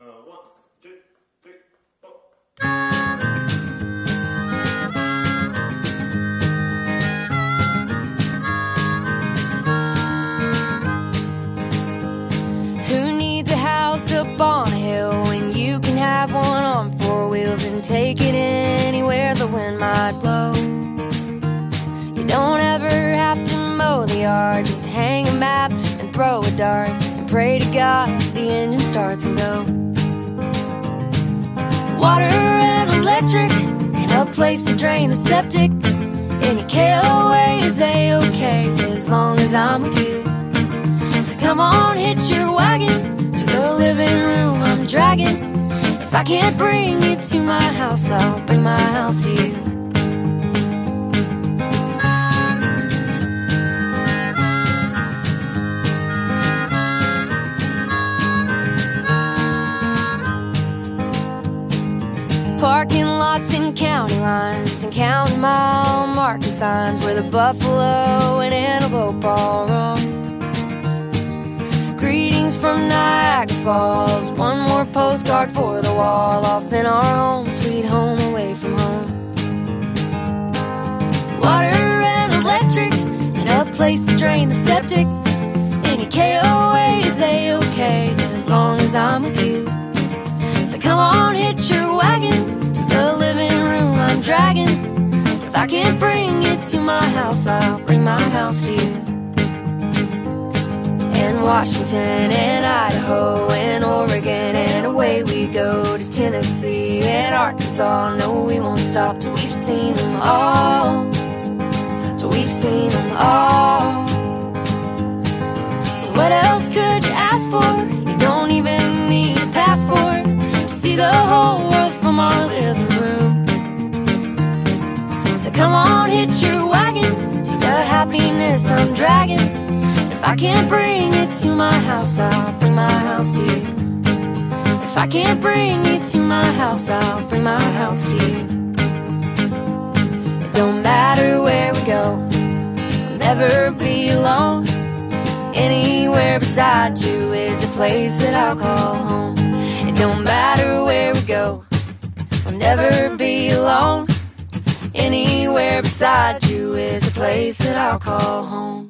Who needs a house up on a hill when you can have one on four wheels and take it anywhere the wind might blow? You don't ever have to mow the yard, just hang a map and throw a dart and pray to God the engine starts and go. Water and electric and a place to drain the septic. Any KOA is a-okay as long as I'm with you. So come on, hitch your wagon to the living room I'm dragging. If I can't bring you to my house, I'll bring my house to you. Parking lots and county lines and counting mile marker signs where the buffalo and antelope all roam. Greetings from Niagara Falls. One more postcard for the wall. Off in our home, sweet home, away from home. Water and electric, and a place to drain the septic. Any KOA is a-okay as long as I'm with you. Bring you to my house, I'll bring my house to you and Washington and Idaho and Oregon and away we go to Tennessee and Arkansas. No, we won't stop till we've seen them all. Till we've seen happiness I'm dragging. If I can't bring it to my house, I'll bring my house to you. If I can't bring it to my house, I'll bring my house to you. It don't matter where we go, I'll never be alone. Anywhere beside you is a place that I'll call home. It don't matter where we go, I'll never be alone. Anywhere beside you is a place that I'll call home.